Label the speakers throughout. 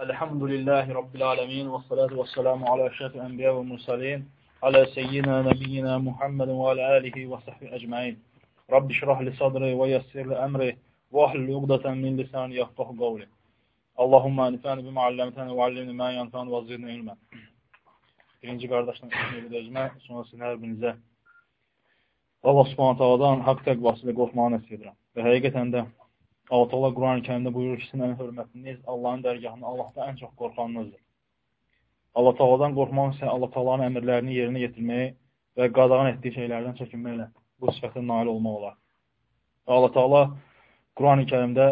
Speaker 1: الحمد لله رب العالمين والصلاة والسلام على أشرف الأنبياء والمرسلين على سيدنا نبينا محمد وعلى آله وصحبه أجمعين. رب اشرح لي صدري ويسر لي أمري واحلل عقدة من لساني يفقه قولي. اللهم انفعني بما علمتني وعلمني ما ينفعني وزدني علما. Birinci qardaşdan edəcmə, sonrasında hər birinizə Allah subhanət haladan haqq təqvası ilə qorxmağı nəsib edirəm. Və həqiqətən də Allah Allah Quran-ı kərimdə buyurur ki, sizin hörmətiniz Allahın dərgahında Allahdan ən çox qorxanınızdır. Allah Taala'dan qorxmaq isə Allah Taala'nın əmrlərini yerinə yetirməyi və qadağan etdiyi şeylərdən çəkinməklə bu sifətə nail olmaq olar. Və Allah Taala Quran-ı Kərimdə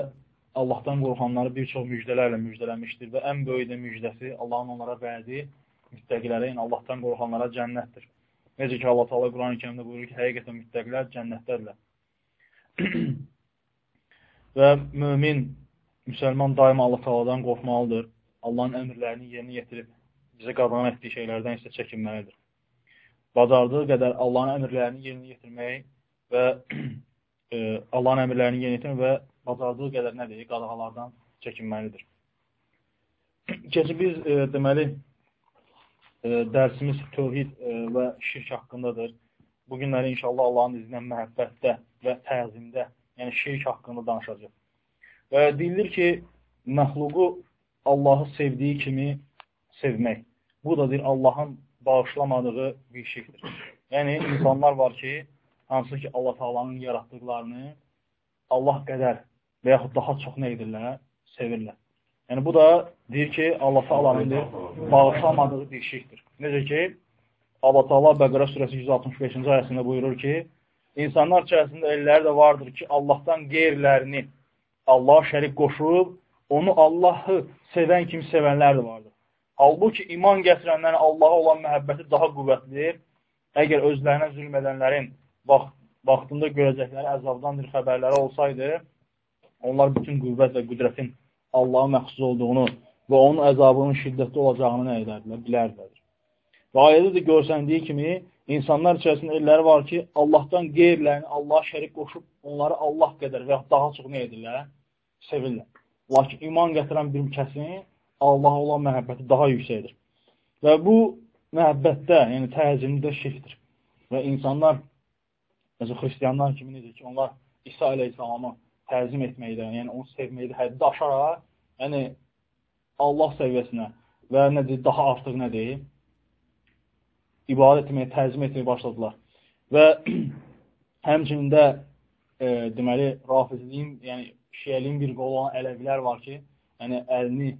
Speaker 1: Allahdan qorxanları bir çox müjdələrlə müjdələmişdir və ən böyük də müjdəsi Allahın onlara verdiyi müttəqilərə, yəni Allahdan qorxanlara cənnətdir. Necə ki Allah Taala Quran-ı Kərimdə buyurur ki, həqiqətən müttəqilər cənnətdədirlər. Və mömin, müsəlman daima Allah Taala'dan qorxmalıdır. Allahın əmrlərini yerinə yetirib bizə qadağan etdiyi şeylərdən isə çəkinməlidir. Bacardığı qədər Allahın əmrlərini yerinə yetirmək və e, Allahın əmrlərini yerinə yetirmək və bacardığı qədər nədir? Qadağalardan çəkinməlidir. Keçi biz e, deməli e, dərsimiz tövhid e, və şirk haqqındadır. Bu günləri inşallah Allahın izni ilə məhəbbətdə və təzimdə yəni şirk haqqında danışacaq. Və deyilir ki, məxluqu Allahı sevdiyi kimi sevmək. Bu da deyir, Allahın bağışlamadığı bir şirkdir. Yəni, insanlar var ki, hansı ki, Allah Taalanın yaratdıqlarını Allah qədər və yaxud daha çox nə edirlər? Sevirlər. Yəni, bu da deyir ki, Allah Taalanın bağışlamadığı bir şirkdir. Necə ki, Allah Taala Bəqərə surəsi 165-ci ayəsində buyurur ki, İnsanlar içərisində elləri də vardır ki, Allahdan qeyrilərini Allah şərik qoşub, onu Allahı sevən kimi sevənlər də vardır. Halbuki iman gətirənlərin Allaha olan məhəbbəti daha qüvvətlidir. Əgər özlərinə zülm edənlərin vaxt, vaxtında görəcəkləri əzabdan bir xəbərləri olsaydı, onlar bütün qüvvət və qüdrətin Allaha məxsus olduğunu və onun əzabının şiddətli olacağını nə edərdilər, bilərdilər. Və ayədə də görsəndiyi kimi, İnsanlar içərisində elləri var ki, Allahdan qeyrilərini Allah şərik qoşub, onları Allah qədər və ya daha çox nə edirlər? Sevirlər. Lakin iman gətirən bir kəsin Allaha olan məhəbbəti daha yüksəkdir. Və bu məhəbbətdə, yəni təzimdə şirkdir. Və insanlar, məsələn, xristiyanlar kimi necə ki, onlar İsa əleyhissalamı təzim etməkdə, yəni onu sevməkdə həddi aşaraq, yəni Allah səviyyəsinə və nədir, daha artıq nədir? İbadət etməyə, təzim etməyə başladılar. Və həmçinin də e, deməli, rafizliyin, yəni şiəliyin bir qolu olan ələvilər var ki, yəni əlini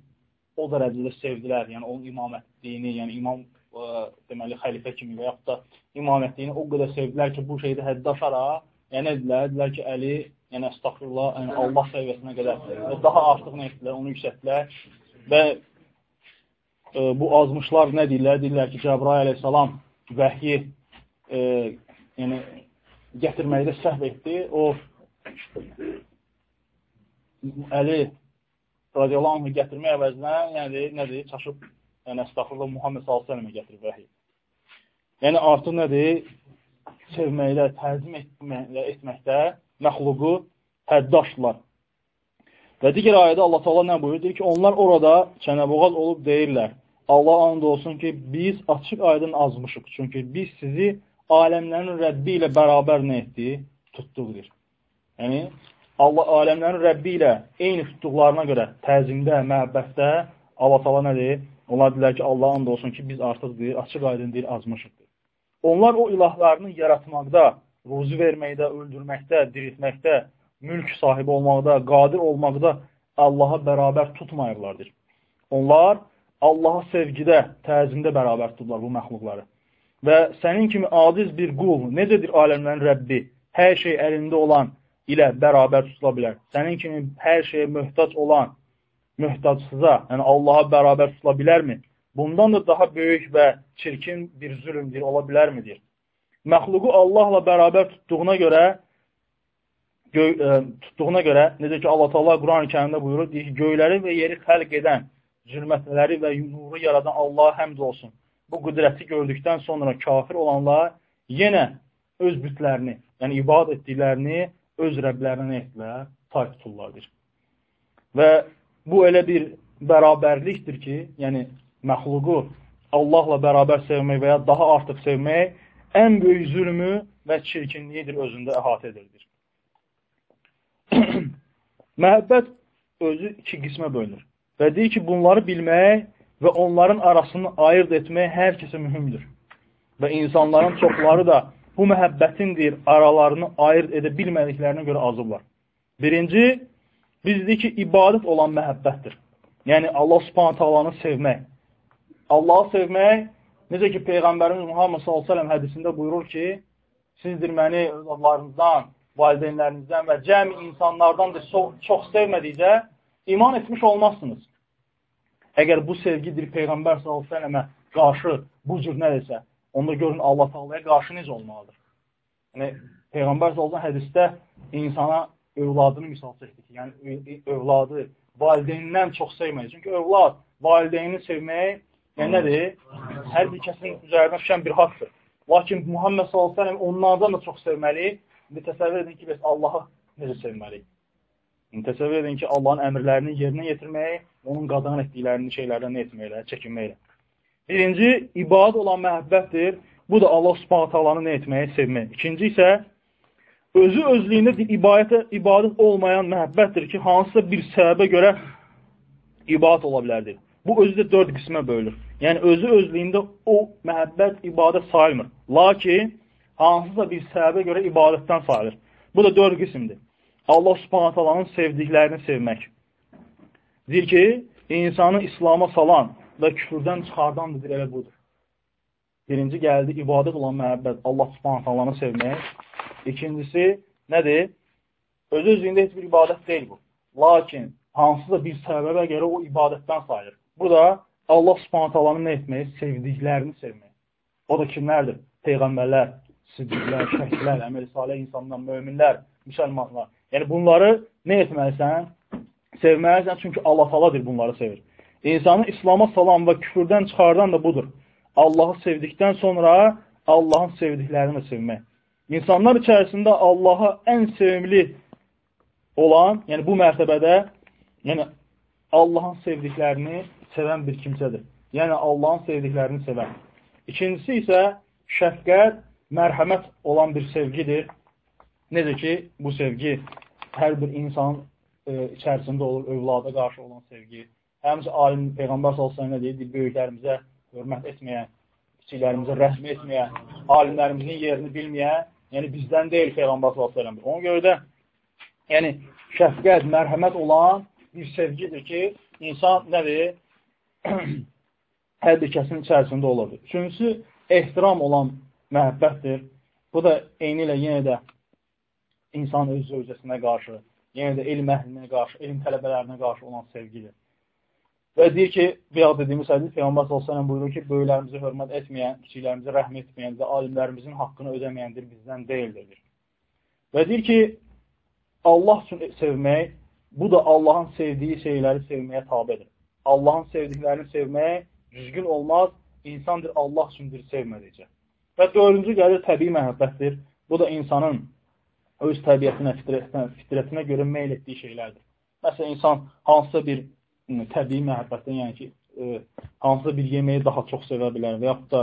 Speaker 1: o dərəcədə sevdilər, yəni onun imamətliyini, yəni imam ə, e, deməli xəlifə kimi və yaxud da imamətliyini o qədər sevdilər ki, bu şeydə həddə aşaraq, yəni edilər, dedilər ki, Əli, yəni əstəxfirullah, yəni Allah səviyyəsinə qədər və daha artıq nə etdilər, onu yüksətdilər və bu azmışlar nə deyirlər? Deyirlər ki, Cəbrail əleyhissalam vəhyi e, yəni, gətirməkdə səhv etdi. O Əli radiyallahu anh gətirmək əvəzinə, yəni nədir, çaşıb, yəni əstəxfirullah Muhammed s.ə.və gətirib vəhiy. Yəni artıq nədir, sevməkdə, təzim etməkdə, etməkdə məxluqu həddaşdılar. Və digər ayədə Allah Taala nə buyurur? Deyir ki, onlar orada çənəboğaz olub deyirlər. Allah and olsun ki, biz açıq aydın azmışıq. Çünki biz sizi aləmlərin Rəbbi ilə bərabər nə etdik? Tutduq, deyir. Yəni, Allah aləmlərin Rəbbi ilə eyni tutduqlarına görə təzimdə, məhəbbətdə Allah tala nədir? Onlar deyilər ki, Allah and olsun ki, biz artıq deyir, açıq aydın deyir, azmışıq. Onlar o ilahlarını yaratmaqda, ruzu verməkdə, öldürməkdə, diriltməkdə, mülk sahibi olmaqda, qadir olmaqda Allaha bərabər tutmayırlardır. Onlar Allaha sevgidə, təzimdə bərabər tuturlar bu məxluqları. Və sənin kimi aciz bir qul, necədir aləmlərin Rəbbi, hər şey əlində olan ilə bərabər tutula bilər. Sənin kimi hər şeyə möhtac olan möhtacsıza, yəni Allaha bərabər tutula bilərmi? Bundan da daha böyük və çirkin bir zülümdir, ola bilərmidir? Məxluqu Allahla bərabər tutduğuna görə göy, ə, e, tutduğuna görə, necə ki, Allah Taala Quran-ı Kərimdə buyurur, deyir ki, göyləri və yeri xəlq edən, zülmətləri və nuru yaradan Allaha həmd olsun. Bu qüdrəti gördükdən sonra kafir olanlar yenə öz bütlərini, yəni ibad etdiklərini öz Rəblərinə etdilər, tay tuturlardır. Və bu elə bir bərabərlikdir ki, yəni məxluqu Allahla bərabər sevmək və ya daha artıq sevmək ən böyük zülmü və çirkinliyidir özündə əhatə edilir. Məhəbbət özü iki qismə bölünür və deyir ki, bunları bilmək və onların arasını ayırt etmək hər kəsə mühümdür. Və insanların çoxları da bu məhəbbətin deyir, aralarını ayırt edə bilmədiklərinə görə azıblar. Birinci, biz deyik ki, ibadət olan məhəbbətdir. Yəni, Allah subhanət alanı sevmək. Allahı sevmək, necə ki, Peyğəmbərimiz Muhammed s.ə.v hədisində buyurur ki, sizdir məni övladlarınızdan, valideynlərinizdən və cəmi insanlardan da çox, çox sevmədikcə iman etmiş olmazsınız. Əgər bu sevgidir Peyğəmbər s.ə.və qarşı bu cür nədirsə, onda görün Allah Taalaya qarşı necə olmalıdır. Yəni Peyğəmbər s.ə.v hədisdə insana övladını misal çəkdi ki, yəni övladı valideynindən çox sevmək. Çünki övlad valideynini sevmək yəni nədir? Hər bir kəsin üzərinə düşən bir haqdır. Lakin Muhammed s.ə.v onlardan da çox sevməli. İndi təsəvvür edin ki, bəs Allahı necə sevməliyik? Təsəvvür edin ki, Allahın əmrlərini yerinə yetirməyi, onun qadağan etdiklərini şeylərdən etməklə, çəkinməklə. Birinci, ibadət olan məhəbbətdir. Bu da Allah subhanət alanı nə etməyi, sevmək. İkinci isə, özü özlüyündə ibadətə, ibadət olmayan məhəbbətdir ki, hansısa bir səbəbə görə ibadət ola bilərdir. Bu özü də dörd qismə bölünür. Yəni, özü özlüyündə o məhəbbət ibadət sayılmır. Lakin, hansısa bir səbəbə görə ibadətdən sayılır. Bu da dörd qismdir. Allah subhanət alanın sevdiklərini sevmək. Deyir ki, insanı İslama salan və küfürdən çıxardandır, elə budur. Birinci gəldi, ibadət olan məhəbbət, Allah subhanət alanı sevmək. İkincisi, nədir? Öz-özlüyündə heç bir ibadət deyil bu. Lakin, hansısa bir səbəbə görə o ibadətdən sayılır. Bu da Allah subhanət alanı nə etmək? Sevdiklərini sevmək. O da kimlərdir? Peyğəmbərlər, siddiqlər, şəhidlər, əməl salih insanlar, möminlər, müsəlmanlar. Yəni bunları nə etməlisən? Sevməlisən, çünki Allah taladır bunları sevir. İnsanı İslama salan və küfürdən çıxardan da budur. Allahı sevdikdən sonra Allahın sevdiklərini sevmək. İnsanlar içərisində Allaha ən sevimli olan, yəni bu mərtəbədə, yəni Allahın sevdiklərini sevən bir kimsədir. Yəni Allahın sevdiklərini sevən. İkincisi isə şəfqət, mərhəmət olan bir sevgidir. Necə ki, bu sevgi hər bir insan e, içərisində olur, övlada qarşı olan sevgi. Həmçə alim Peyğəmbər sallallahu əleyhi deyir, böyüklərimizə hörmət etməyən, kiçiklərimizə rəhm etməyən, alimlərimizin yerini bilməyən, yəni bizdən deyil Peyğəmbər sallallahu əleyhi Ona görə də yəni şəfqət, mərhəmət olan bir sevgidir ki, insan nədir? hər bir kəsin içərisində olurdu. Üçüncüsü, ehtiram olan məhəbbətdir. Bu da eyni ilə yenə də insan öz zövcəsinə qarşı, yenə də elm əhlinə qarşı, elm tələbələrinə qarşı olan sevgidir. Və deyir ki, bayaq dediyimiz hədis Peyğəmbər sallallahu buyurur ki, böyüklərimizi hörmət etməyən, kiçiklərimizə rəhm etməyən və alimlərimizin haqqını ödəməyəndir, bizdən deyildir. Və deyir ki, Allah üçün sevmək, bu da Allahın sevdiyi şeyləri sevməyə tabidir. Allahın sevdiklərini sevmək düzgün olmaz, insandır Allah üçündür sevmədikcə. Və dördüncü gəlir təbii məhəbbətdir. Bu da insanın öz təbiətinə, fitrətinə, görə meyl etdiyi şeylərdir. Məsələn, insan hansısa bir təbii məhəbbətdən, yəni ki, e, hansısa bir yeməyi daha çox sevə bilər və yaxud da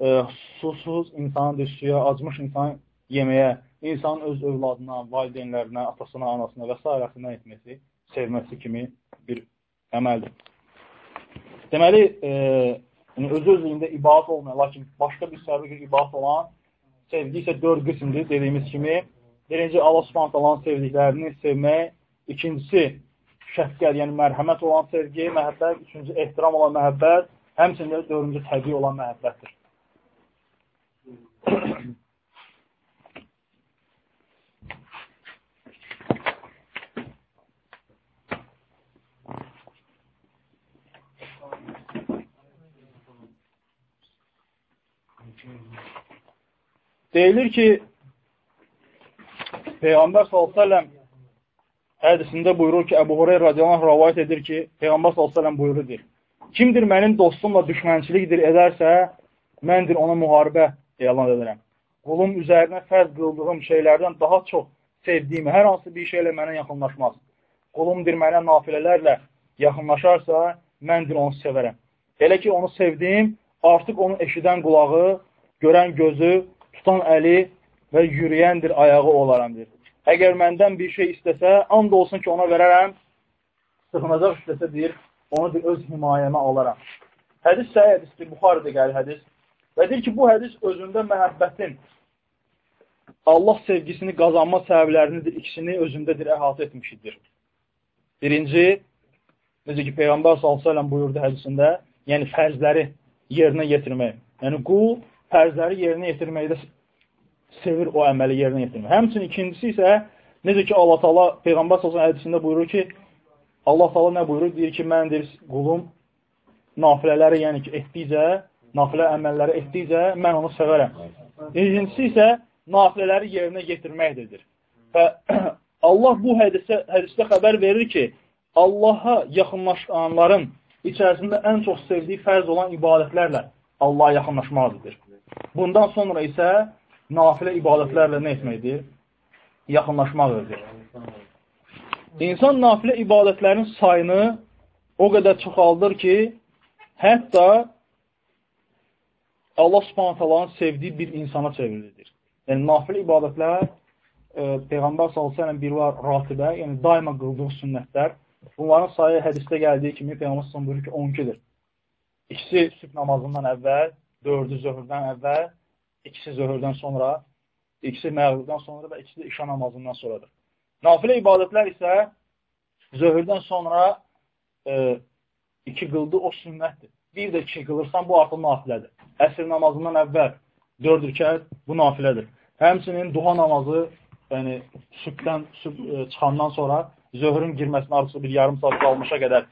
Speaker 1: e, susuz insanın suya acmış insan yeməyə, insanın öz övladına, valideynlərinə, atasına, anasına və s. nə etməsi, sevməsi kimi bir əməldir. Deməli, e, yəni öz özlüyündə ibadət olmayan, lakin başqa bir səbəbə ibadət olan sevgi isə dörd qismdir, dediyimiz kimi, Birinci, Allah subhanət Allahın sevdiklərini sevmək. İkincisi, şəfqət, yəni mərhəmət olan sevgi, məhəbbət. Üçüncü, ehtiram olan məhəbbət. Həmçində dördüncü, təbii olan məhəbbətdir. Deyilir ki, Peyğəmbər s.ə.v hədisində buyurur ki, Əbu Hureyr radiyallahu rəvayət edir ki, Peyğəmbər s.ə.v buyurur, kimdir mənim dostumla düşmənçilikdir edərsə, məndir ona müharibə elan edirəm. Qulum üzərinə fərz qıldığım şeylərdən daha çox sevdiyim hər hansı bir şeylə mənə yaxınlaşmaz. Qulumdir mənə nafilələrlə yaxınlaşarsa, mən deyir, onu sevərəm. Elə ki, onu sevdim, artıq onu eşidən qulağı, görən gözü, tutan əli və yürüyəndir ayağı olaram, deyir. Əgər məndən bir şey istəsə, and olsun ki, ona verərəm, sıxınacaq istəsə, deyir, onu deyir, öz himayəmə alaram. Hədis səhih hədisdir, Buxarıda gəlir hədis. Və deyir ki, bu hədis özündə məhəbbətin, Allah sevgisini qazanma səbəblərinidir, ikisini özündədir, əhatə etmişidir. Birinci, necə ki, Peyğəmbər s.ə.v buyurdu hədisində, yəni fərzləri yerinə yetirmək. Yəni, qul fərzləri yerinə yetirməkdə sevir o əməli yerinə yetirmək. Həmçinin ikincisi isə, necə ki, Allah Taala Peyğəmbər s.ə.v hədisində buyurur ki, Allah Taala nə buyurur? Deyir ki, mən deyir, qulum nafilələri, yəni ki, etdikcə, nafilə əməlləri etdikcə mən onu sevərəm. İkincisi isə nafilələri yerinə yetirməkdir. Və Allah bu hədisə, hədisdə xəbər verir ki, Allaha yaxınlaşanların içərisində ən çox sevdiyi fərz olan ibadətlərlə Allaha yaxınlaşmaqdır. Bundan sonra isə nafilə ibadətlərlə nə etməkdir? Yaxınlaşmaqdır. İnsan nafilə ibadətlərin sayını o qədər çoxaldır ki, hətta Allah subhanət sevdiyi bir insana çevrilir. Yəni, nafilə ibadətlər e, Peyğəmbər s.ə.v bir var ratibə, yəni daima qıldığı sünnətlər. Bunların sayı hədisdə gəldiyi kimi Peyğəmbər s.ə.v buyurur ki, 12-dir. İkisi sübh namazından əvvəl, dördü zöhrdən əvvəl, ikisi zöhrdən sonra, ikisi məğribdən sonra və ikisi işa namazından sonradır. Nafilə ibadətlər isə zöhrdən sonra e, iki qıldı, o sünnətdir. Bir də iki qılırsan, bu artıq nafilədir. Əsr namazından əvvəl dörd rükət, bu nafilədir. Həmçinin duha namazı, yəni sübhdən, sübh e, çıxandan sonra zöhrün girməsinə arası bir yarım saat qalmışa qədər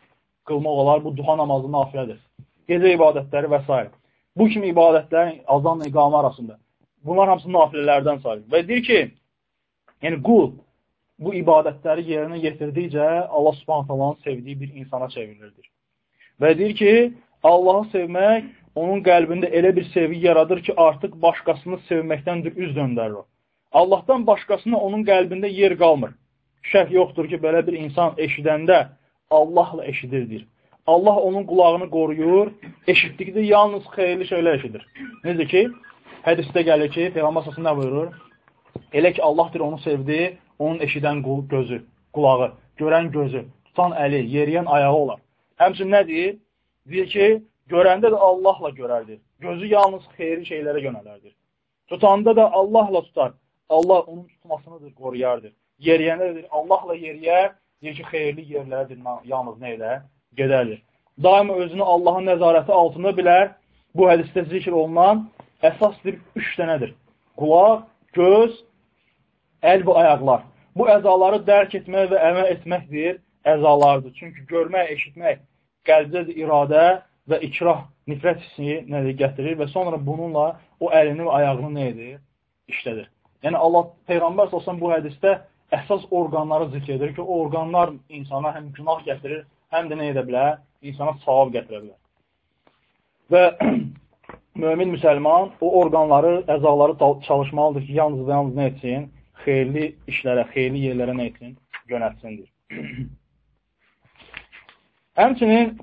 Speaker 1: qılmaq olar. Bu duha namazı nafilədir. Gecə ibadətləri və s. Bu kimi ibadətlərin azanla iqamə arasında. Bunlar hamısı nafilələrdən sayılır. Və deyir ki, yəni qul bu ibadətləri yerinə yetirdikcə Allah subhanət sevdiyi bir insana çevrilir. Və deyir ki, Allahı sevmək onun qəlbində elə bir sevgi yaradır ki, artıq başqasını sevməkdən üz döndərir. Allahdan başqasına onun qəlbində yer qalmır. Şək yoxdur ki, belə bir insan eşidəndə Allahla eşidirdir. Allah onun qulağını qoruyur, eşitdikdə yalnız xeyirli şeylər eşidir. Necə ki, hədisdə gəlir ki, Peyğəmbər səsi nə buyurur? Elə ki, Allahdır onu sevdi, onun eşidən gözü, qulağı, görən gözü, tutan əli, yeriyən ayağı olar. Həmçin nə deyir? Deyir ki, görəndə də Allahla görərdir. Gözü yalnız xeyri şeylərə yönələrdir. Tutanda da Allahla tutar. Allah onun tutmasınıdır, qoruyardır. Yeriyənədir, Allahla yeriyər, deyir ki, xeyirli yerlərdir, yalnız nə elə? Gedərdir. Daima özünü Allahın nəzarəti altında bilər. Bu hədisdə zikr olunan əsasdır, üç dənədir. Qulaq, göz, əl və ayaqlar. Bu əzaları dərk etmək və əməl etməkdir, əzalardır. Çünki görmək, eşitmək, qəlbdədir iradə və ikrah, nifrət hissini nədir, gətirir və sonra bununla o əlini və ayağını nə edir? İşlədir. Yəni, Allah, Peyğəmbər olsan bu hədisdə əsas orqanları zikr edir ki, o orqanlar insana həm günah gətirir, həm də nə edə bilər? İnsana savab gətirə bilər. Və mümin müsəlman o orqanları, əzaları çalışmalıdır ki, yalnız və yalnız nə etsin? Xeyirli işlərə, xeyirli yerlərə nə etsin? Yönətsindir. Həmçinin,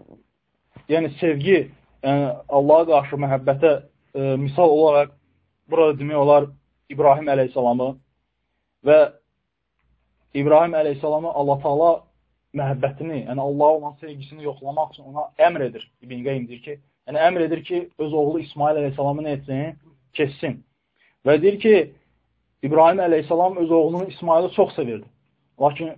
Speaker 1: yəni sevgi, yəni Allaha qarşı məhəbbətə e, misal olaraq burada demək olar İbrahim əleyhissalamı və İbrahim əleyhissalamı Allah Taala məhəbbətini, yəni Allaha olan sevgisini yoxlamaq üçün ona əmr edir. İbn Qeym deyir ki, yəni əmr edir ki, öz oğlu İsmail əleyhissalamı nə etsin? Kessin. Və deyir ki, İbrahim əleyhissalam öz oğlunu İsmailı çox sevirdi. Lakin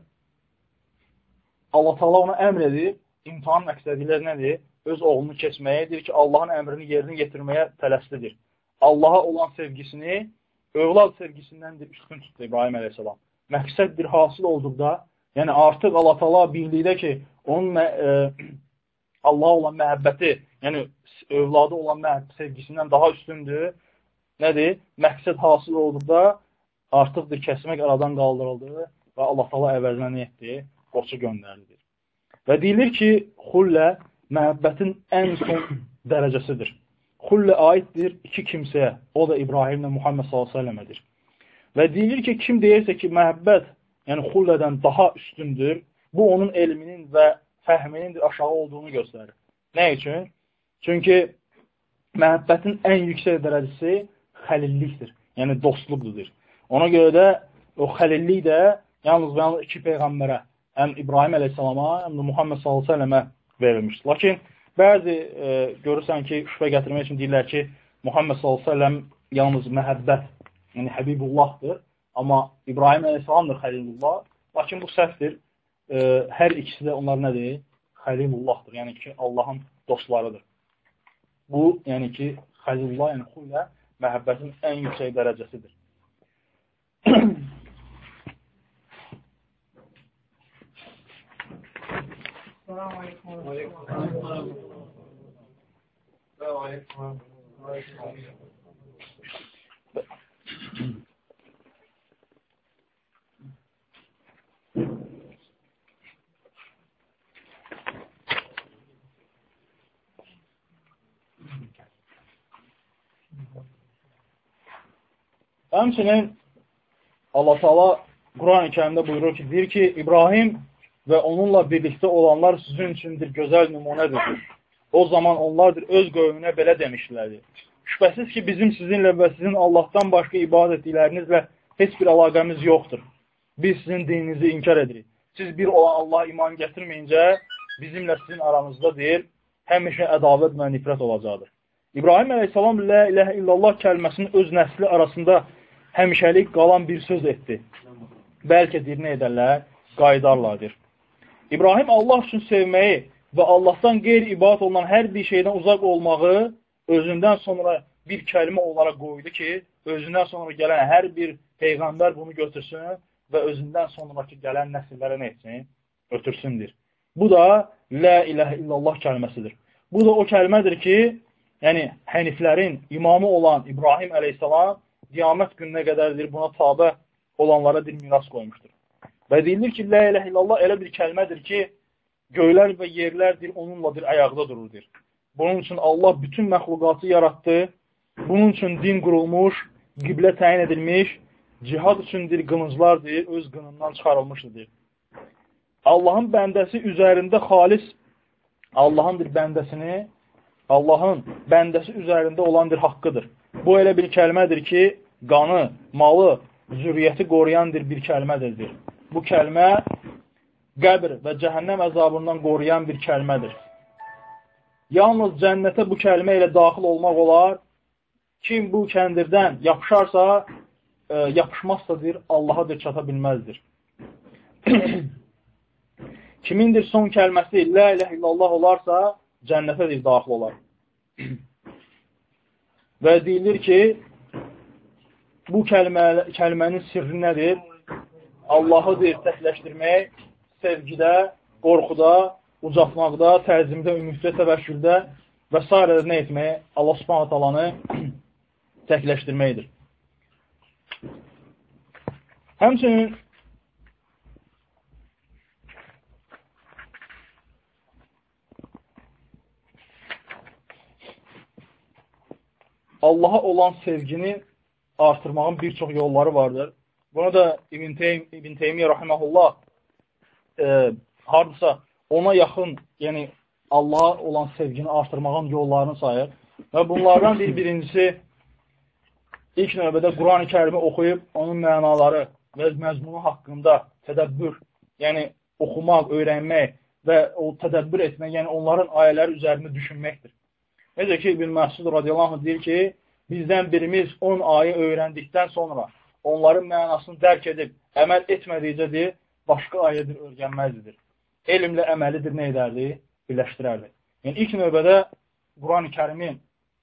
Speaker 1: Allah Taala ona əmr edib, imtihan məqsədilə nədir? Öz oğlunu keçməyədir ki, Allahın əmrini yerinə yetirməyə tələslidir. Allaha olan sevgisini övlad sevgisindən üstün tutdu İbrahim əleyhissalam. Məqsəd bir hasil olduqda, yəni artıq Allah təala bildikdə ki, onun e, Allaha olan məhəbbəti, yəni övladı olan məhəbbət sevgisindən daha üstündür. Nədir? Məqsəd hasil olduqda artıqdır kəsmək aradan qaldırıldı və Allah təala əvəzinə nə etdi? Qoçu göndərildi. Və deyilir ki, xullə məhəbbətin ən son dərəcəsidir. Xullə aiddir iki kimsəyə, o da İbrahimlə Muhammed s.ə.v-dir. Və deyilir ki, kim deyirsə ki, məhəbbət, yəni xullədən daha üstündür, bu onun elminin və fəhminin aşağı olduğunu göstərir. Nə üçün? Çünki məhəbbətin ən yüksək dərəcəsi xəlillikdir. Yəni dostluqdur. Ona görə də o xəlillik də yalnız və yalnız iki peyğəmbərə, həm İbrahim əleyhissalama, həm də Muhammed sallallahu əleyhi və səlləmə verilmişdir. Lakin bəzi e, görürsən ki, şübhə gətirmək üçün deyirlər ki, Muhammed sallallahu əleyhi və səlləm yalnız məhəbbət, yəni Həbibullahdır, Amma İbrahim əleyhissalamdır Xəlilullah. Lakin bu səhvdir. E, hər ikisi də onlar nədir? Xəlilullahdır. Yəni ki, Allahın dostlarıdır. Bu, yəni ki, Xəlilullah, yəni xullə məhəbbətin ən yüksək dərəcəsidir. Salam aleykum. Salam aleykum. Salam aleykum. Həmçinin Allah Taala Quran-ı Kərimdə buyurur ki, deyir ki, İbrahim və onunla birlikdə olanlar sizin üçündür gözəl nümunədir. O zaman onlardır öz qövmünə belə demişlərdir. Şübhəsiz ki, bizim sizinlə və sizin Allahdan başqa ibadət etdiklərinizlə heç bir əlaqəmiz yoxdur. Biz sizin dininizi inkar edirik. Siz bir olan Allah iman gətirməyincə bizimlə sizin aranızda deyil, həmişə ədavət və nifrət olacaqdır. İbrahim əleyhissalam ilə iləhə illallah kəlməsinin öz nəsli arasında həmişəlik qalan bir söz etdi. Bəlkə dirinə edərlər, qaydarlardır. İbrahim Allah üçün sevməyi və Allahdan qeyri-ibadət olunan hər bir şeydən uzaq olmağı özündən sonra bir kəlmə olaraq qoydu ki, özündən sonra gələn hər bir peyğəmbər bunu götürsün və özündən sonraki gələn nəsillərə nə etsin? Ötürsündür. Bu da Lə iləhə illallah kəlməsidir. Bu da o kəlmədir ki, yəni həniflərin imamı olan İbrahim əleyhissalam qiyamət gününə qədərdir buna tabe olanlara bir miras qoymuşdur. Və deyilir ki, Lə ilə illallah elə bir kəlmədir ki, göylər və yerlərdir, onunladır, ayaqda dururdur. Bunun üçün Allah bütün məxluqatı yaratdı, bunun üçün din qurulmuş, qiblə təyin edilmiş, cihad üçündür, qılınclardır, öz qınından çıxarılmışdır. Allahın bəndəsi üzərində xalis, Allahın bir bəndəsini, Allahın bəndəsi üzərində olan bir haqqıdır. Bu elə bir kəlmədir ki, qanı, malı, zürriyyəti qoruyandır bir kəlmədir bu kəlmə qəbr və cəhənnəm əzabından qoruyan bir kəlmədir. Yalnız cənnətə bu kəlmə ilə daxil olmaq olar. Kim bu kəndirdən yapışarsa, e, yapışmazsadır, Allaha da çata bilməzdir. Kimindir son kəlməsi La ilə illallah olarsa, cənnətə də daxil olar. Və deyilir ki, bu kəlmə, kəlmənin sirri nədir? Allahı deyir təkləşdirmək, sevgidə, qorxuda, ucatmaqda, təzimdə, ümiddə, təvəkküldə və s. nə etmək? Allah subhanət alanı təkləşdirməkdir. Həmçinin Allaha olan sevgini artırmağın bir çox yolları vardır. Bunu da İbn, Teym, İbn Teymiyyə rahiməhullah e, hardasa ona yaxın, yəni Allaha olan sevgini artırmağın yollarını sayır. Və bunlardan bir birincisi ilk növbədə Quran-ı kərimi oxuyub onun mənaları və məzmunu haqqında tədəbbür, yəni oxumaq, öyrənmək və o tədəbbür etmək, yəni onların ayələri üzərində düşünməkdir. Necə ki, İbn Məhsud radiyallahu deyir ki, bizdən birimiz 10 ayı öyrəndikdən sonra onların mənasını dərk edib əməl etmədikcədir, başqa ayədir, öyrənməzdir. Elmlə əməlidir, nə edərdi? Birləşdirərdi. Yəni, ilk növbədə Quran-ı kərimi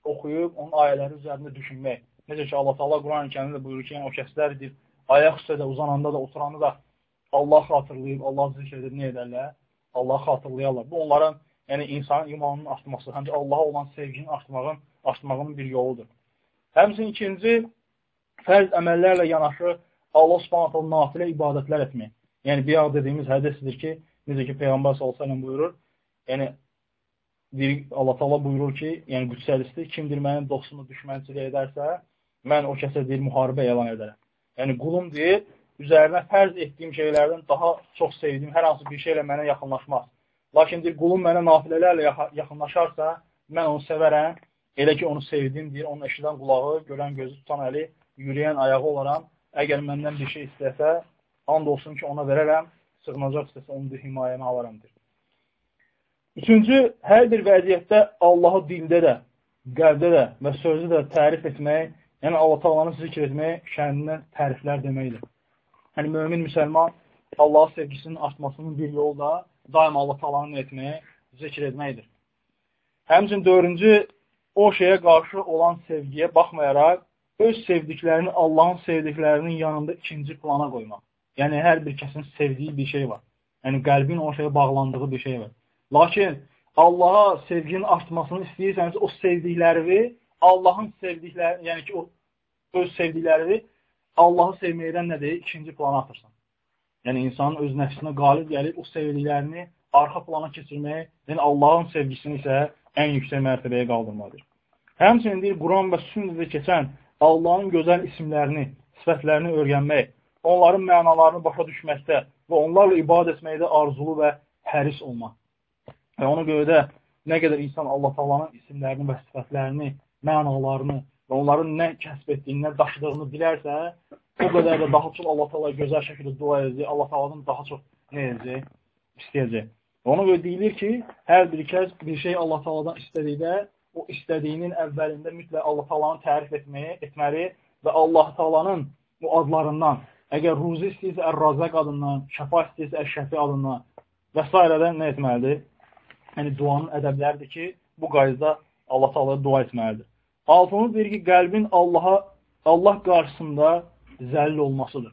Speaker 1: oxuyub, onun ayələri üzərində düşünmək. Necə ki, Allah Allah Quran-ı kərimdə buyurur ki, yəni, o kəslərdir, ayaq üstədə, uzananda da, oturanı da Allah xatırlayıb, Allah zikr edib, nə edərlər? Allah xatırlayarlar. Bu, onların yəni, insanın imanının artması, həm də Allaha olan sevginin artmağın, artmağının bir yoludur. Həmçin ikinci, fərz əməllərlə yanaşı Allah subhanətə nafilə ibadətlər etmək. Yəni, bir dediyimiz hədəsidir ki, necə ki, Peyğəmbər s.ə.v buyurur, yəni, Allah Allah buyurur ki, yəni qüdsəlisti, kimdir mənim dostumu düşmənçilik edərsə, mən o kəsə deyir, müharibə elan edərəm. Yəni, qulum deyir, üzərinə fərz etdiyim şeylərdən daha çox sevdiyim hər hansı bir şeylə mənə yaxınlaşmaz. Lakin deyir, qulum mənə nafilələrlə yaxınlaşarsa, mən onu sevərəm, elə ki, onu sevdim, deyir, onun eşidən qulağı, görən gözü, tutan əli, yürüyən ayağı olaram. Əgər məndən bir şey istəsə, and olsun ki, ona verərəm, sığınacaq istəsə, onu bir himayəmə alaram, deyir. Üçüncü, hər bir vəziyyətdə Allahı dildə də, qəlbdə də və sözü də tərif etmək, yəni Allah talanı zikr etmək şənindən təriflər deməkdir. Yəni, mömin müsəlman Allah sevgisinin artmasının bir yolu da daim Allah talanı etməyə, zikr etməkdir. Həmçin dördüncü, o şeyə qarşı olan sevgiyə baxmayaraq, öz sevdiklərini Allahın sevdiklərinin yanında ikinci plana qoymaq. Yəni, hər bir kəsin sevdiyi bir şey var. Yəni, qəlbin o şeyə bağlandığı bir şey var. Lakin Allaha sevginin artmasını istəyirsənsə, o sevdiklərini, Allahın sevdiklərini, yəni ki, o öz sevdiklərini Allahı sevməkdən nədir? İkinci plana atırsan. Yəni, insanın öz nəfsinə qalib gəlib o sevdiklərini arxa plana keçirməyə, yəni Allahın sevgisini isə ən yüksək mərtəbəyə qaldırmadır. Həmçinin deyir, Quran və sünnədə keçən Allahın gözəl isimlərini, sifətlərini öyrənmək, onların mənalarını başa düşməkdə və onlarla ibad etməkdə arzulu və həris olmaq. Və ona görə də nə qədər insan Allah Taala'nın isimlərini və sifətlərini, mənalarını və onların nə kəsb etdiyini, nə daşıdığını bilərsə, o qədər də daha çox Allah Taala gözəl şəkildə dua edəcək, Allah Taala'dan daha çox nə edəcək? İstəyəcək. Ona görə deyilir ki, hər bir kəs bir şey Allah Taala'dan istədikdə, o istədiyinin əvvəlində mütləq Allah Taala'nı tərif etməyə, etməli və Allah Taala'nın bu adlarından, əgər ruzi istəyirsə Ər-Razaq adından, şəfa istəyirsə Əş-Şəfi adından və s. nə etməlidir? yəni duanın ədəbləridir ki, bu qaydada Allah Taala'ya dua etməlidir. Altıncı deyir ki, qəlbin Allaha Allah qarşısında zəlil olmasıdır.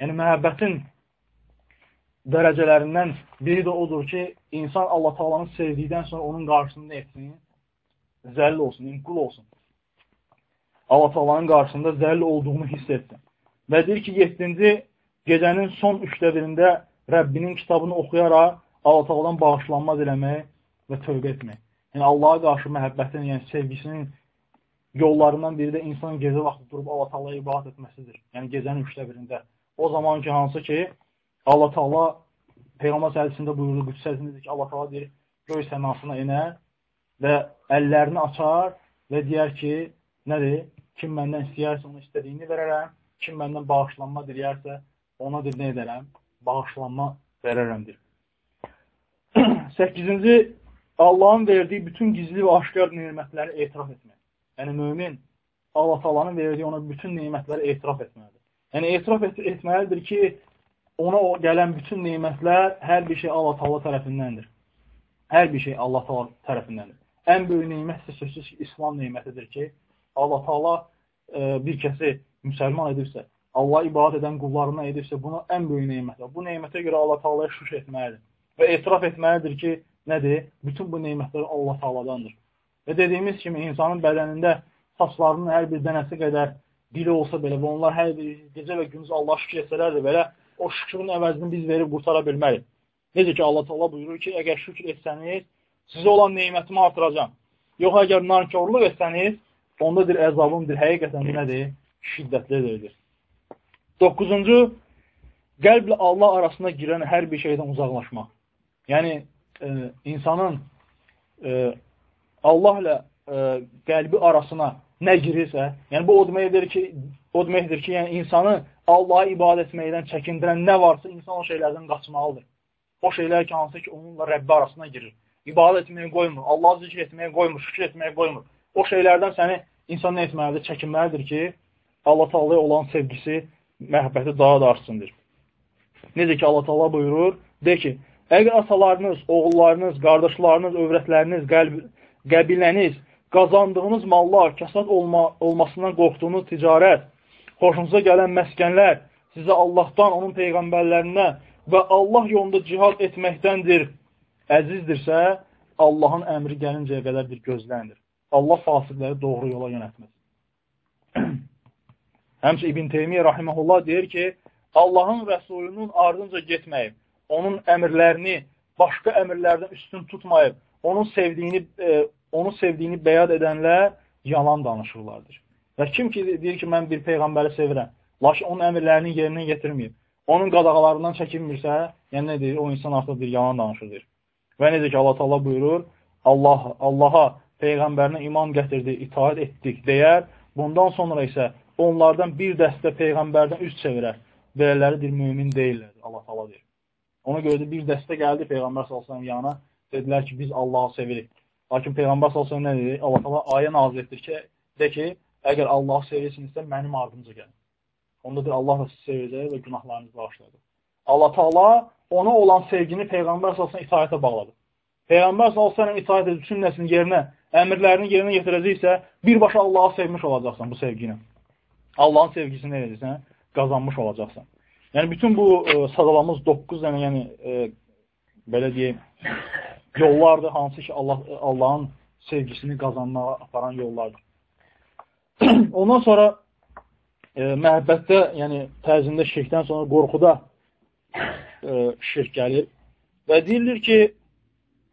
Speaker 1: Yəni məhəbbətin dərəcələrindən biri də odur ki, insan Allah Taala'nı sevdikdən sonra onun qarşısında etsin, zəlil olsun, inqul olsun. Allah Taala'nın qarşısında zəlil olduğunu hiss etsin. Və deyir ki, 7-ci gecənin son üçdə birində Rəbbinin kitabını oxuyaraq Allah Taala'dan bağışlanma diləmək və tövbə etmək. Yəni, Allaha qarşı məhəbbətin, yəni sevgisinin yollarından biri də insan gecə vaxtı durub Allah Taala ibadət etməsidir. Yəni, gecənin üçdə birində. O zaman ki, hansı ki, Allah Taala Peyğəmbər səhədisində buyurdu, qüdsəsində ki, Allah Taala deyir, göy səmasına inər və əllərini açar və deyər ki, nədir? Kim məndən istəyərsə, onu istədiyini verərəm. Kim məndən bağışlanma diləyərsə, ona deyir, nə edərəm? Bağışlanma verərəmdir. 8-ci Allahın verdiyi bütün gizli və aşkar nemətləri etiraf etmək. Yəni, mömin Allah talanın verdiyi ona bütün nemətləri etiraf etməlidir. Yəni, etiraf et etməlidir ki, ona gələn bütün nemətlər hər bir şey Allah tala tərəfindəndir. Hər bir şey Allah tala tərəfindəndir. Ən böyük nemət isə sözsüz ki, İslam nemətidir ki, Allah taala e, bir kəsi müsəlman edirsə, Allah ibadət edən qullarına edirsə, buna ən böyük nemətdir. Bu nemətə görə Allah taalaya şükür etməlidir və etiraf etməlidir ki, nədir? Bütün bu neymətlər Allah Taala'dandır. Və dediyimiz kimi insanın bədənində saçlarının hər bir dənəsi qədər dili olsa belə və onlar hər bir gecə və gündüz Allah şükür etsələr də belə o şükrün əvəzini biz verib qurtara bilmərik. Necə ki Allah Taala buyurur ki, əgər şükür etsəniz, sizə olan neymətimi artıracam. Yox, əgər nankorluq etsəniz, ondadır əzabımdır, həqiqətən nədir? Şiddətlidir. 9-cu qəlblə Allah arasında girən hər bir şeydən uzaqlaşmaq. Yəni e, insanın e, Allah ilə e, qəlbi arasına nə girirsə, yəni bu o deməkdir ki, o deməkdir ki, yəni insanı Allaha ibadət etməkdən çəkindirən nə varsa, insan o şeylərdən qaçmalıdır. O şeylər ki, hansı ki, onunla Rəbbi arasına girir. İbadət etməyə qoymur, Allahı zikr etməyə qoymur, şükür etməyə qoymur. O şeylərdən səni insan nə etməlidir? Çəkinməlidir ki, Allah Taala'ya olan sevgisi, məhəbbəti daha da artsındır. Necə ki, Allah Taala buyurur, de ki, Əgər atalarınız, oğullarınız, qardaşlarınız, övrətləriniz, qəlb, qəbiləniz, qazandığınız mallar, kəsat olma, olmasından qorxduğunuz ticarət, xoşunuza gələn məskənlər sizə Allahdan, onun peyğəmbərlərinə və Allah yolunda cihad etməkdəndir, əzizdirsə, Allahın əmri gəlincəyə qədərdir, gözləndir. Allah fasiqləri doğru yola yönətməz. Həmçə İbn Teymiyyə rahiməhullah deyir ki, Allahın rəsulunun ardınca getməyib, onun əmrlərini başqa əmrlərdən üstün tutmayıb, onun sevdiyini, e, onu sevdiyini bəyad edənlər yalan danışırlardır. Və kim ki, deyir ki, mən bir peyğəmbəri sevirəm, lakin onun əmrlərini yerinə yetirməyib, onun qadağalarından çəkinmirsə, yəni nə deyir, o insan artıq bir yalan danışır. Və necə ki, Allah Allah buyurur, Allah, Allaha, Peyğəmbərinə iman gətirdik, itaat etdik deyər, bundan sonra isə onlardan bir dəstə Peyğəmbərdən üst çevirər. Belələri mümin deyirlər, Allah Allah deyir. Ona görə də bir dəstə gəldi Peyğəmbər sallallahu yanına, dedilər ki, biz Allahı sevirik. Lakin Peyğəmbər sallallahu nə dedi? Allah Allah ayə nazil etdir ki, de ki, əgər Allahı sevirsinizsə mənim ardımca gəlin. Onda da Allah da sizi sevəcək və günahlarınızı bağışlayacaq. Allah Taala ona olan sevgini Peyğəmbər sallallahu itaətə bağladı. Peyğəmbər sallallahu itaət edib sünnəsinin yerinə, əmrlərini yerinə yetirəcəksə, birbaşa Allahı sevmiş olacaqsan bu sevgini. Allahın sevgisini edəcəksən, qazanmış olacaqsan. Yəni, bütün bu e, sadalamız 9 dənə, yəni, e, belə deyək, yollardır, hansı ki, Allah, Allahın sevgisini qazanmağa aparan yollardır. Ondan sonra e, məhəbbətdə, yəni təzimdə şirkdən sonra qorxuda e, şirk gəlir və deyilir ki,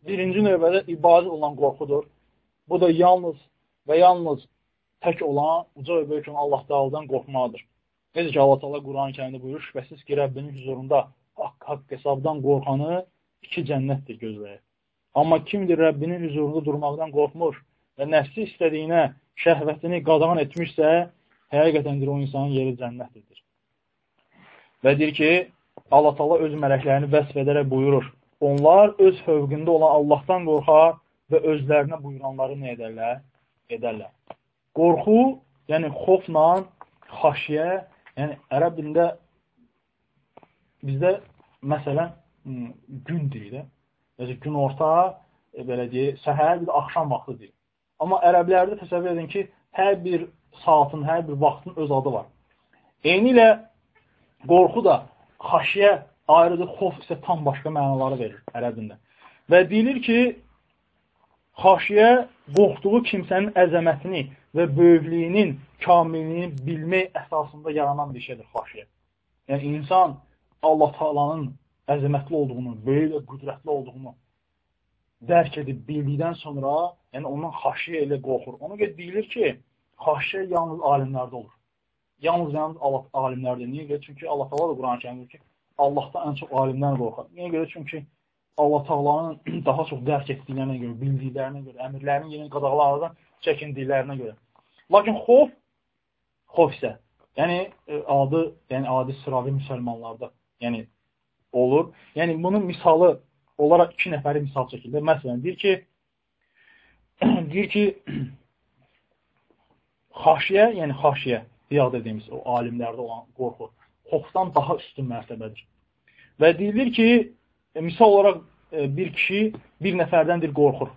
Speaker 1: birinci növbədə ibadət olan qorxudur. Bu da yalnız və yalnız tək olan, uca və böyük olan Allah dağıldan qorxmadır. Necə ki, Allah Allah Quran-ı kərimdə buyurur, şübhəsiz ki, Rəbbinin huzurunda haqq, haqq hesabdan qorxanı iki cənnətdir gözləyir. Amma kimdir Rəbbinin huzurunda durmaqdan qorxmur və nəfsi istədiyinə şəhvətini qadağan etmişsə, həqiqətəndir o insanın yeri cənnətdir. Və deyir ki, Allah Taala öz mələklərini vəsf edərək buyurur. Onlar öz fövqündə olan Allahdan qorxar və özlərinə buyuranları nə edərlər? Edərlər. Qorxu, yəni xofla, xaşiyə, yəni ərəb dilində bizdə məsələn gün deyilir. Yəni gün orta, e, belə deyək, səhər, bir axşam vaxtı deyil. Amma ərəblərdə təsəvvür edin ki, hər bir saatın, hər bir vaxtın öz adı var. Eyni ilə qorxu da xaşiyə ayrıdır, xof isə tam başqa mənaları verir ərəbində. Və deyilir ki, xaşiyə qorxduğu kimsənin əzəmətini və böyüklüyünün kamilini bilmək əsasında yaranan bir şeydir xaşiyə. Yəni, insan Allah Taalanın əzəmətli olduğunu, böyük və qüdrətli olduğunu dərk edib bildikdən sonra, yəni ondan xaşiyə ilə qorxur. Ona görə deyilir ki, xaşiyə yalnız alimlərdə olur. Yalnız yalnız Allah alimlərdir. Niyə görə? Çünki Allah Taala da Quran-ı Kərimdə ki, Allahdan ən çox alimlər qorxar. Niyə görə? Çünki Allah Taala'nın daha çox dərk etdiklərinə görə, bildiklərinə görə, əmrlərinin yeni qadağalardan çəkindiklərinə görə. Lakin xof, xof isə, yəni e, adı, yəni adi sıravi müsəlmanlarda, yəni olur. Yəni bunun misalı olaraq iki nəfəri misal çəkilir. Məsələn, deyir ki, deyir ki, xaşiyə, yəni xaşiyə, riyaq dediyimiz o alimlərdə olan qorxu, xofdan daha üstün mərtəbədir. Və deyilir ki, e, misal olaraq e, bir kişi bir nəfərdəndir qorxur.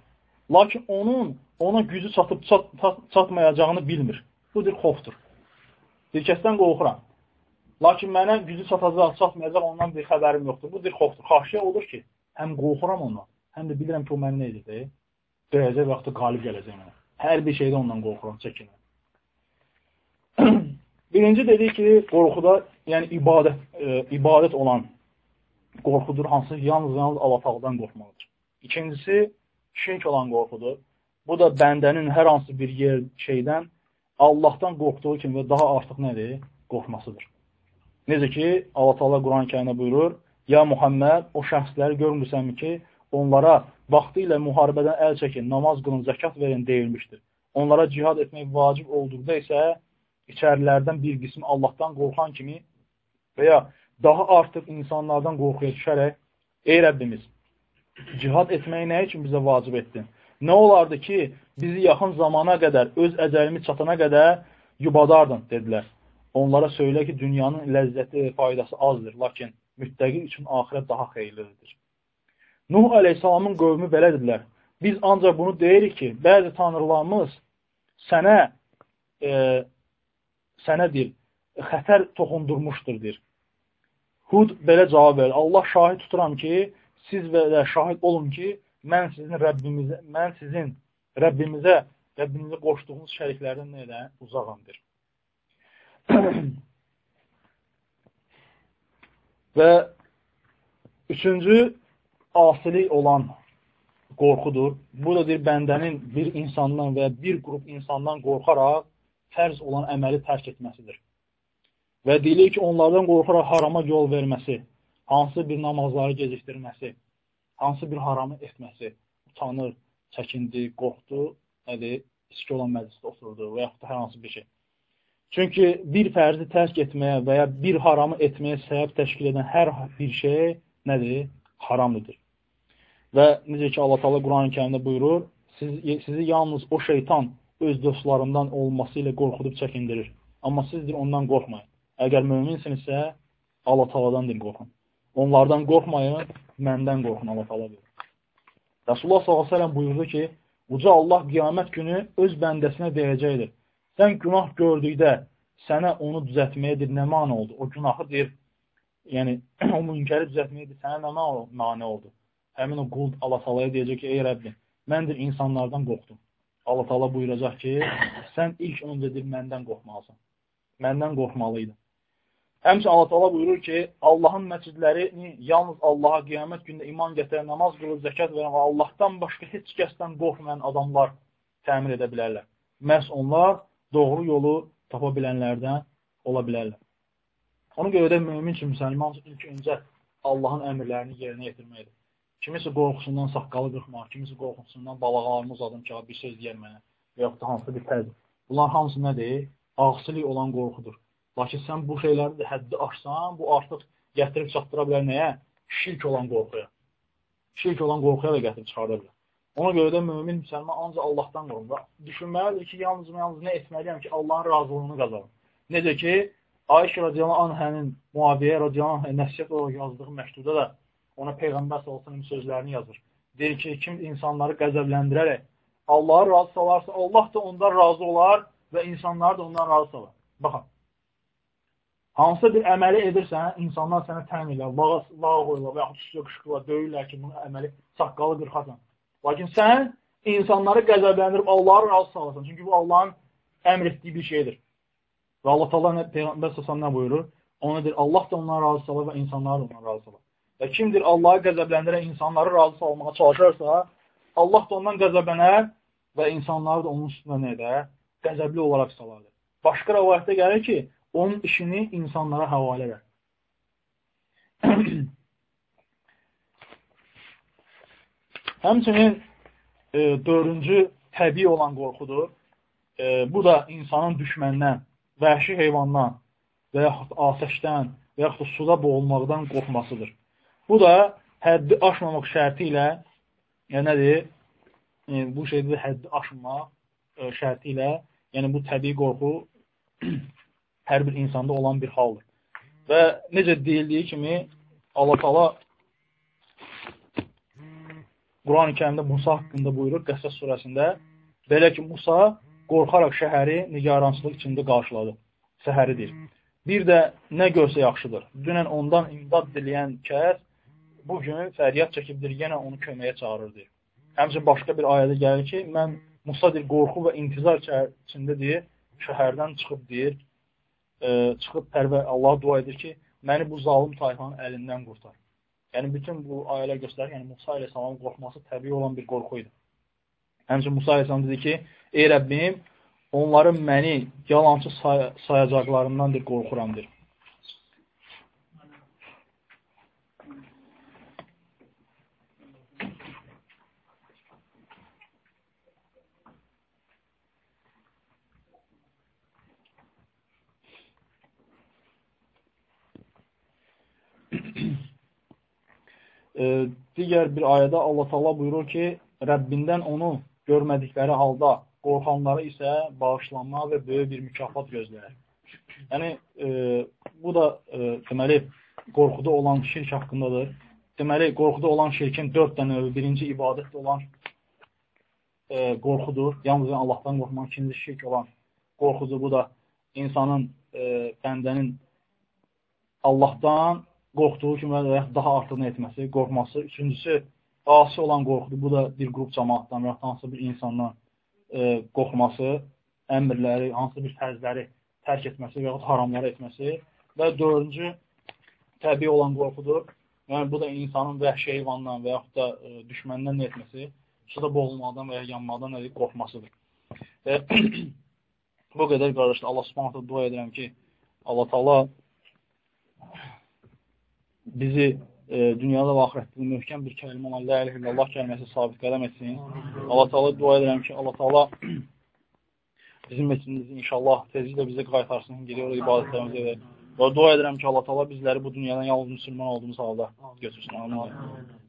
Speaker 1: Lakin onun ona gücü çatıb çat, çat, çatmayacağını bilmir. Bu bir xofdur. Bir kəsdən qorxuram. Lakin mənə gücü çatacaq, çatmayacaq ondan bir xəbərim yoxdur. Bu bir xofdur. Xaşiyə olur ki, həm qorxuram ondan, həm də bilirəm ki, o məni nə edəcək? Döyəcək və yaxud da qalib gələcək mənə. Hər bir şeydə ondan qorxuram, çəkinirəm. Birinci dedik ki, qorxuda, yəni ibadət, e, ibadət olan qorxudur, hansı yalnız yalnız Allah Taala'dan qorxmalıdır. İkincisi, şirk olan qorxudur. Bu da bəndənin hər hansı bir yer şeydən Allahdan qorxduğu kimi və daha artıq nədir? Qorxmasıdır. Necə ki, Allah Taala Quran-ı Kərimdə buyurur: "Ya Muhammed, o şəxsləri görmürsənmi ki, onlara vaxtı ilə müharibədən əl çəkin, namaz qılın, zəkat verin deyilmişdir. Onlara cihad etmək vacib olduqda isə içərilərdən bir qismi Allahdan qorxan kimi və ya daha artıq insanlardan qorxuya düşərək, ey Rəbbimiz, cihad etməyi nə üçün bizə vacib etdin? Nə olardı ki, bizi yaxın zamana qədər, öz əcəlimiz çatana qədər yubadardın, dedilər. Onlara söylə ki, dünyanın ləzzəti, faydası azdır, lakin müttəqi üçün axirət daha xeyirlidir. Nuh əleyhissalamın qövmü belə dedilər. Biz ancaq bunu deyirik ki, bəzi tanrılarımız sənə e, sənə deyir, xətər toxundurmuşdur, deyir. Hud belə cavab verir. Allah şahid tuturam ki, siz belə şahid olun ki, mən sizin Rəbbimizə, mən sizin Rəbbimizə, Rəbbimizə qoşduğunuz şəriklərdən nə edən? Uzağamdır. Və üçüncü asilik olan qorxudur. Bu da deyir, bəndənin bir insandan və bir qrup insandan qorxaraq fərz olan əməli tərk etməsidir. Və deyilir ki, onlardan qorxaraq harama yol verməsi, hansı bir namazları gecikdirməsi, hansı bir haramı etməsi, utanır, çəkindi, qorxdu, nədir, içki olan məclisdə oturdu və yaxud da hər hansı bir şey. Çünki bir fərzi tərk etməyə və ya bir haramı etməyə səbəb təşkil edən hər bir şey nədir? Haramdır. Və necə ki, Allah Taala Quran-ı Kərimdə buyurur, siz, sizi yalnız o şeytan öz dostlarından olması ilə qorxudub çəkindirir. Amma sizdir ondan qorxmayın. Əgər möminsinizsə, Allah Taaladan din qorxun. Onlardan qorxmayın, məndən qorxun Allah Taala buyurur. Rasulullah s.ə.v buyurdu ki, Uca Allah qiyamət günü öz bəndəsinə deyəcəkdir. Sən günah gördükdə sənə onu düzətməyədir, nə mani oldu? O günahı deyir, yəni o münkəri düzətməyədir, sənə nə mani oldu? Həmin o qul Allah talaya deyəcək ki, ey Rəbbim, məndir insanlardan qorxdum. Allah tala buyuracaq ki, sən ilk öncədir məndən qorxmalısan. Məndən qorxmalıydın. Həmçə Allah Taala buyurur ki, Allahın məscidlərini yalnız Allaha qiyamət günündə iman gətirən, namaz qılıb, zəkat verən və Allahdan başqa heç kəsdən qorxmayan adamlar təmin edə bilərlər. Məhz onlar doğru yolu tapa bilənlərdən ola bilərlər. Ona görə də mümin üçün müsəlman ilk öncə Allahın əmrlərini yerinə yetirməkdir. Kimisə qorxusundan saqqalı qırxmaq, kimisə qorxusundan balaqlarını uzadım ki, bir söz deyər mənə və yaxud da hansı bir təzim. Bunlar hamısı nədir? Ağsilik olan qorxudur. Lakin sən bu şeyləri də həddi aşsan, bu artıq gətirib çatdıra bilər nəyə? Şirk olan qorxuya. Şirk olan qorxuya da gətirib çıxarda bilər. Ona görə də mümin müsəlman ancaq Allahdan qorxur. Düşünməlidir ki, yalnız yalnız nə etməliyəm ki, Allahın razılığını qazanım. Necə ki, Ayşə radiyallahu anhənin Muaviyə radiyallahu anhə nəsiyyət olaraq yazdığı məktubda da ona Peyğəmbər sallallahu sözlərini yazır. Deyir ki, kim insanları qəzəbləndirərək Allahı razı salarsa, Allah da ondan razı olar və insanları da ondan razı salar. Baxın, Hansısa bir əməli edirsən, insanlar sənə təm edirlər, lağa qoyurlar və yaxud üstə qışqırlar, döyürlər ki, bunu əməli saqqalı qırxasan. Lakin sən insanları qəzəbləndirib Allahı razı salasan. Çünki bu Allahın əmr etdiyi bir şeydir. Və Allah Taala Peyğəmbər nə buyurur? Ona deyir, Allah da onları razı salar və insanlar da onları razı salar. Və kimdir Allahı qəzəbləndirən insanları razı salmağa çalışarsa, Allah da ondan qəzəblənər və insanları da onun üstünə nə edər? Qəzəbli olaraq salardır. Başqa rəvayətdə gəlir ki, onun işini insanlara həvalə edər. Həmçinin e, dördüncü təbii olan qorxudur. E, bu da insanın düşməndən, vəhşi heyvandan və yaxud asəşdən və yaxud suda boğulmaqdan qorxmasıdır. Bu da həddi aşmamaq şərti ilə, yəni nədir? E, bu şeydə həddi aşmaq e, şərti ilə, yəni bu təbii qorxu hər bir insanda olan bir haldır. Və necə deyildiyi kimi Allah Taala Quran-ı Kərimdə Musa haqqında buyurur Qəssas surəsində belə ki Musa qorxaraq şəhəri nigarançılıq içində qarşıladı. Səhəridir. Bir də nə görsə yaxşıdır. Dünən ondan imdad diləyən kəs bu gün fəryad çəkibdir, yenə onu köməyə çağırır. Həmçinin başqa bir ayədə gəlir ki, mən Musa deyir, qorxu və intizar içində deyir, şəhərdən çıxıb deyir, e, çıxıb pərvə Allah dua edir ki, məni bu zalım tayfanın əlindən qurtar. Yəni, bütün bu ayələr göstərir, yəni Musa ilə salamın qorxması təbii olan bir qorxu idi. Həmçin Musa ilə salam dedi ki, ey Rəbbim, onların məni yalancı say sayacaqlarındandır, qorxuramdır. E, digər bir ayədə Allah Taala buyurur ki, Rəbbindən onu görmədikləri halda qorxanları isə bağışlanma və böyük bir mükafat gözləyir. Yəni, e, bu da e, deməli, qorxuda olan şirk haqqındadır. Deməli, qorxuda olan şirkin dörd dənə növü, birinci ibadətdə olan e, qorxudur. Yalnız Allahdan qorxmaq, ikinci şirk olan qorxudur. Bu da insanın, e, bəndənin Allahdan qorxduğu kimi və daha artıqını etməsi, qorxması. Üçüncüsü, asi olan qorxudur. Bu da bir qrup cəmaatdan və hansısa bir insandan e, qorxması, əmrləri, hansısa bir fərzləri tərk etməsi və yaxud haramları etməsi. Və dördüncü, təbii olan qorxudur. Yəni, bu da insanın vəhşi heyvandan və yaxud da e, düşməndən nə etməsi, suda boğulmadan və ya yanmadan nədir, qorxmasıdır. Və bu qədər qardaşlar, Allah subhanətə dua edirəm ki, Allah-u Teala bizi e, dünyada və axirətdə möhkəm bir kəlmə olan la ilahe illallah kəlməsi sabit qədəm etsin. Allah Taala dua edirəm ki, Allah Taala bizim meçidimizi inşallah tezliklə bizə qaytarsın, geri oraya ibadətlərimizi edək. Və dua edirəm ki, Allah Taala bizləri bu dünyadan yalnız müsəlman olduğumuz halda götürsün. Amin.